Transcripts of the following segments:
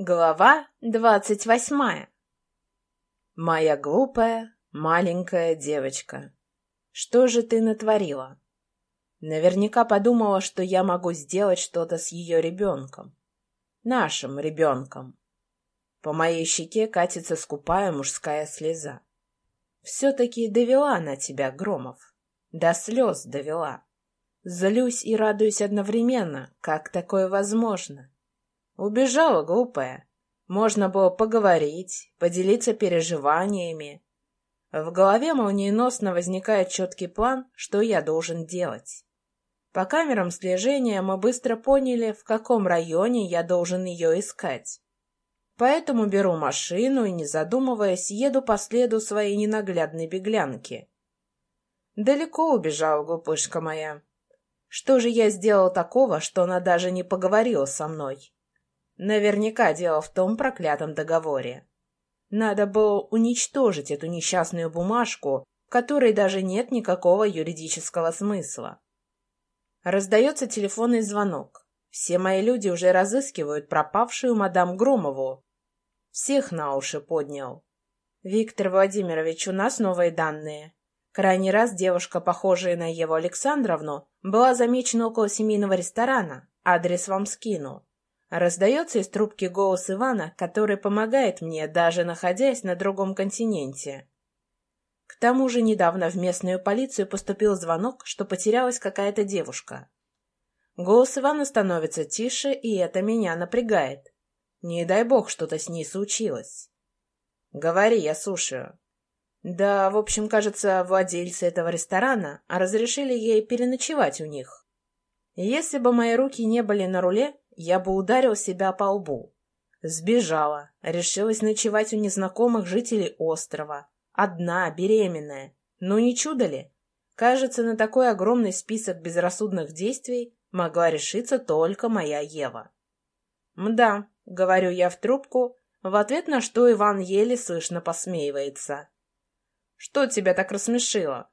Глава двадцать восьмая. Моя глупая, маленькая девочка. Что же ты натворила? Наверняка подумала, что я могу сделать что-то с ее ребенком. Нашим ребенком. По моей щеке катится скупая мужская слеза. Все-таки довела она тебя, Громов. До слез довела. Злюсь и радуюсь одновременно. Как такое возможно? Убежала, глупая. Можно было поговорить, поделиться переживаниями. В голове молниеносно возникает четкий план, что я должен делать. По камерам слежения мы быстро поняли, в каком районе я должен ее искать. Поэтому беру машину и, не задумываясь, еду по следу своей ненаглядной беглянки. Далеко убежала глупышка моя. Что же я сделал такого, что она даже не поговорила со мной? Наверняка дело в том проклятом договоре. Надо было уничтожить эту несчастную бумажку, в которой даже нет никакого юридического смысла. Раздается телефонный звонок. Все мои люди уже разыскивают пропавшую мадам Громову. Всех на уши поднял. Виктор Владимирович, у нас новые данные. Крайний раз девушка, похожая на Еву Александровну, была замечена около семейного ресторана. Адрес вам скину. Раздается из трубки голос Ивана, который помогает мне, даже находясь на другом континенте. К тому же недавно в местную полицию поступил звонок, что потерялась какая-то девушка. Голос Ивана становится тише, и это меня напрягает. Не дай бог, что-то с ней случилось. Говори, я слушаю. Да, в общем, кажется, владельцы этого ресторана разрешили ей переночевать у них. Если бы мои руки не были на руле, я бы ударил себя по лбу. Сбежала, решилась ночевать у незнакомых жителей острова. Одна, беременная. Ну не чудо ли? Кажется, на такой огромный список безрассудных действий могла решиться только моя Ева. «Мда», — говорю я в трубку, в ответ на что Иван еле слышно посмеивается. «Что тебя так рассмешило?»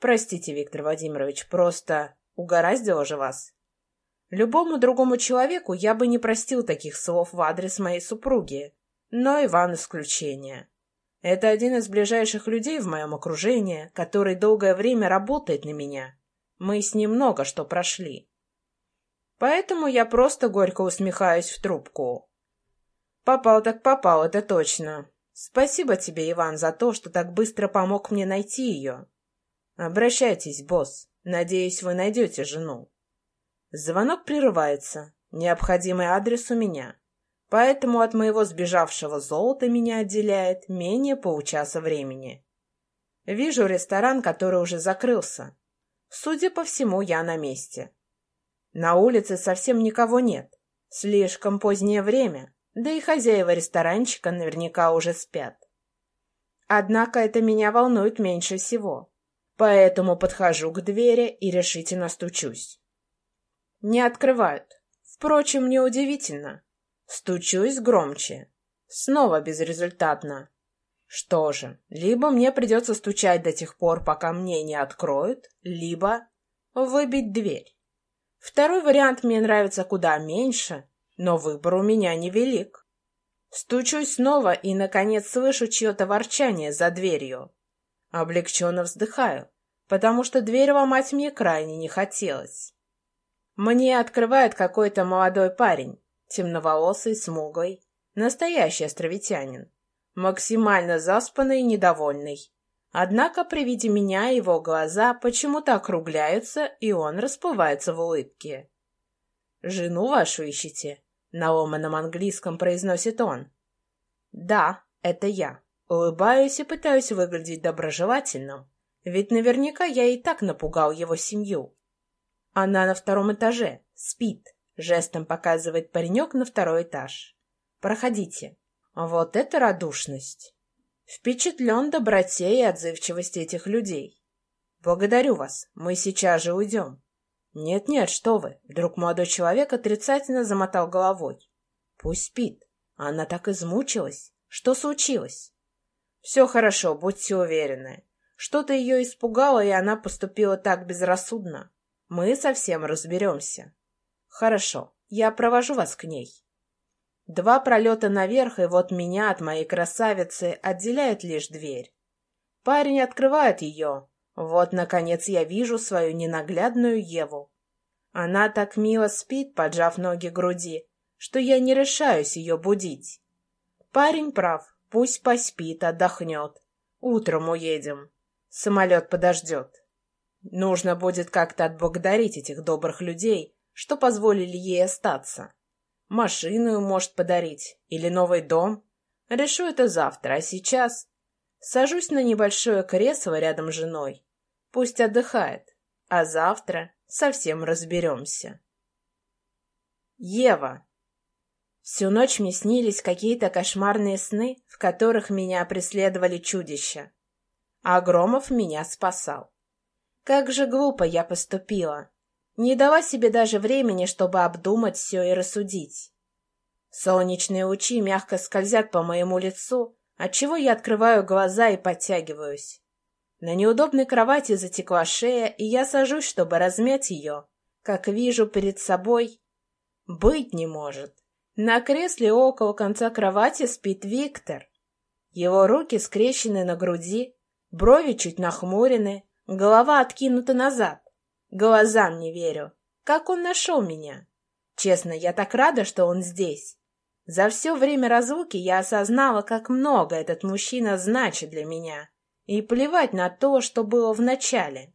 «Простите, Виктор Владимирович, просто угораздило же вас». Любому другому человеку я бы не простил таких слов в адрес моей супруги, но Иван исключение. Это один из ближайших людей в моем окружении, который долгое время работает на меня. Мы с ним много что прошли. Поэтому я просто горько усмехаюсь в трубку. Попал так попал, это точно. Спасибо тебе, Иван, за то, что так быстро помог мне найти ее. Обращайтесь, босс. Надеюсь, вы найдете жену. Звонок прерывается. Необходимый адрес у меня. Поэтому от моего сбежавшего золота меня отделяет менее получаса времени. Вижу ресторан, который уже закрылся. Судя по всему, я на месте. На улице совсем никого нет. Слишком позднее время, да и хозяева ресторанчика наверняка уже спят. Однако это меня волнует меньше всего. Поэтому подхожу к двери и решительно стучусь. Не открывают. Впрочем, неудивительно. Стучусь громче. Снова безрезультатно. Что же, либо мне придется стучать до тех пор, пока мне не откроют, либо выбить дверь. Второй вариант мне нравится куда меньше, но выбор у меня невелик. Стучусь снова и, наконец, слышу чье-то ворчание за дверью. Облегченно вздыхаю, потому что дверь ломать мне крайне не хотелось. Мне открывает какой-то молодой парень, темноволосый, смуглый, настоящий островитянин, максимально заспанный и недовольный. Однако при виде меня его глаза почему-то округляются, и он расплывается в улыбке. «Жену вашу ищете?» — на ломаном английском произносит он. «Да, это я». Улыбаюсь и пытаюсь выглядеть доброжелательным, ведь наверняка я и так напугал его семью. Она на втором этаже, спит. Жестом показывает паренек на второй этаж. Проходите. Вот это радушность. Впечатлен доброте и отзывчивости этих людей. Благодарю вас. Мы сейчас же уйдем. Нет-нет, что вы. Вдруг молодой человек отрицательно замотал головой. Пусть спит. Она так измучилась. Что случилось? Все хорошо, будьте уверены. Что-то ее испугало, и она поступила так безрассудно. Мы совсем разберемся. Хорошо, я провожу вас к ней. Два пролета наверх, и вот меня от моей красавицы отделяет лишь дверь. Парень открывает ее. Вот, наконец, я вижу свою ненаглядную Еву. Она так мило спит, поджав ноги к груди, что я не решаюсь ее будить. Парень прав, пусть поспит, отдохнет. Утром уедем. Самолет подождет. Нужно будет как-то отблагодарить этих добрых людей, что позволили ей остаться. Машину может подарить или новый дом. Решу это завтра, а сейчас сажусь на небольшое кресло рядом с женой. Пусть отдыхает, а завтра совсем разберемся. Ева. Всю ночь мне снились какие-то кошмарные сны, в которых меня преследовали чудища. А Громов меня спасал. Как же глупо я поступила. Не дала себе даже времени, чтобы обдумать все и рассудить. Солнечные лучи мягко скользят по моему лицу, отчего я открываю глаза и подтягиваюсь. На неудобной кровати затекла шея, и я сажусь, чтобы размять ее. Как вижу перед собой... Быть не может. На кресле около конца кровати спит Виктор. Его руки скрещены на груди, брови чуть нахмурены, голова откинута назад. Глазам не верю. Как он нашел меня? Честно, я так рада, что он здесь. За все время разлуки я осознала, как много этот мужчина значит для меня. И плевать на то, что было в начале.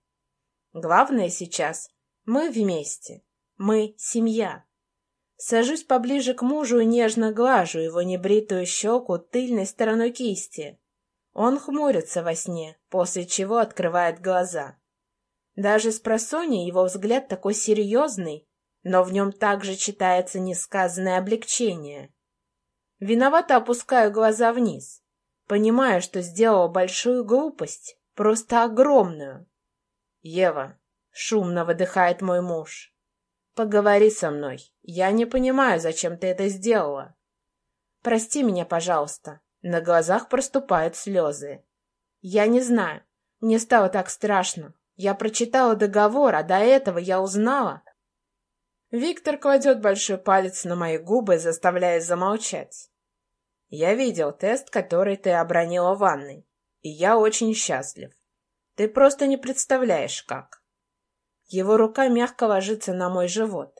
Главное сейчас — мы вместе. Мы — семья. Сажусь поближе к мужу и нежно глажу его небритую щеку тыльной стороной кисти. Он хмурится во сне, после чего открывает глаза. Даже с просони его взгляд такой серьезный, но в нем также читается несказанное облегчение. Виновато опускаю глаза вниз, понимая, что сделала большую глупость, просто огромную. «Ева», — шумно выдыхает мой муж, — «поговори со мной. Я не понимаю, зачем ты это сделала». «Прости меня, пожалуйста». На глазах проступают слезы. «Я не знаю. Мне стало так страшно. Я прочитала договор, а до этого я узнала, Виктор кладет большой палец на мои губы, заставляя замолчать. Я видел тест, который ты обронила в ванной, и я очень счастлив. Ты просто не представляешь, как. Его рука мягко ложится на мой живот.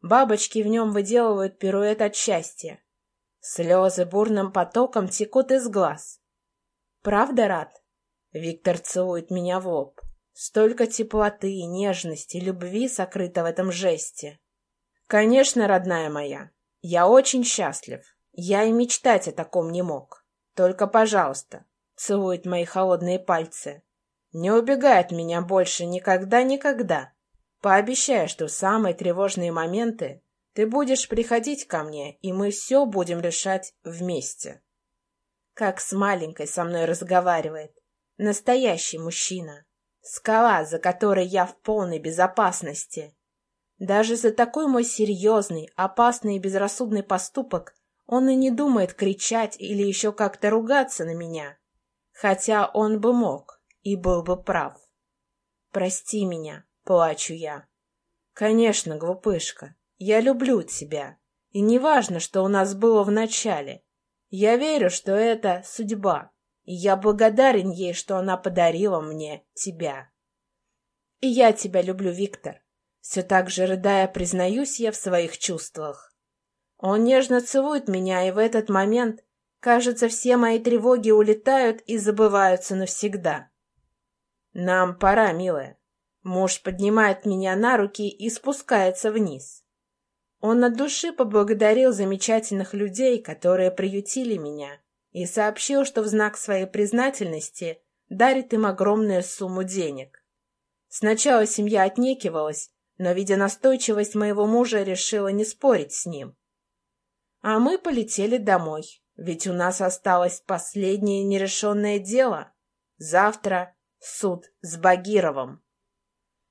Бабочки в нем выделывают пируэт от счастья. Слезы бурным потоком текут из глаз. Правда рад? Виктор целует меня в лоб. Столько теплоты, нежности, любви сокрыто в этом жесте. Конечно, родная моя, я очень счастлив. Я и мечтать о таком не мог. Только, пожалуйста, целует мои холодные пальцы. Не убегай от меня больше никогда-никогда. Пообещай, что в самые тревожные моменты ты будешь приходить ко мне, и мы все будем решать вместе. Как с маленькой со мной разговаривает. Настоящий мужчина. Скала, за которой я в полной безопасности. Даже за такой мой серьезный, опасный и безрассудный поступок он и не думает кричать или еще как-то ругаться на меня. Хотя он бы мог и был бы прав. «Прости меня», — плачу я. «Конечно, глупышка, я люблю тебя. И не важно, что у нас было в начале. Я верю, что это судьба, и я благодарен ей, что она подарила мне тебя. И я тебя люблю, Виктор. Все так же рыдая, признаюсь я в своих чувствах. Он нежно целует меня, и в этот момент, кажется, все мои тревоги улетают и забываются навсегда. Нам пора, милая. Муж поднимает меня на руки и спускается вниз. Он от души поблагодарил замечательных людей, которые приютили меня, и сообщил, что в знак своей признательности дарит им огромную сумму денег. Сначала семья отнекивалась, но, видя настойчивость моего мужа, решила не спорить с ним. А мы полетели домой, ведь у нас осталось последнее нерешенное дело. Завтра суд с Багировым.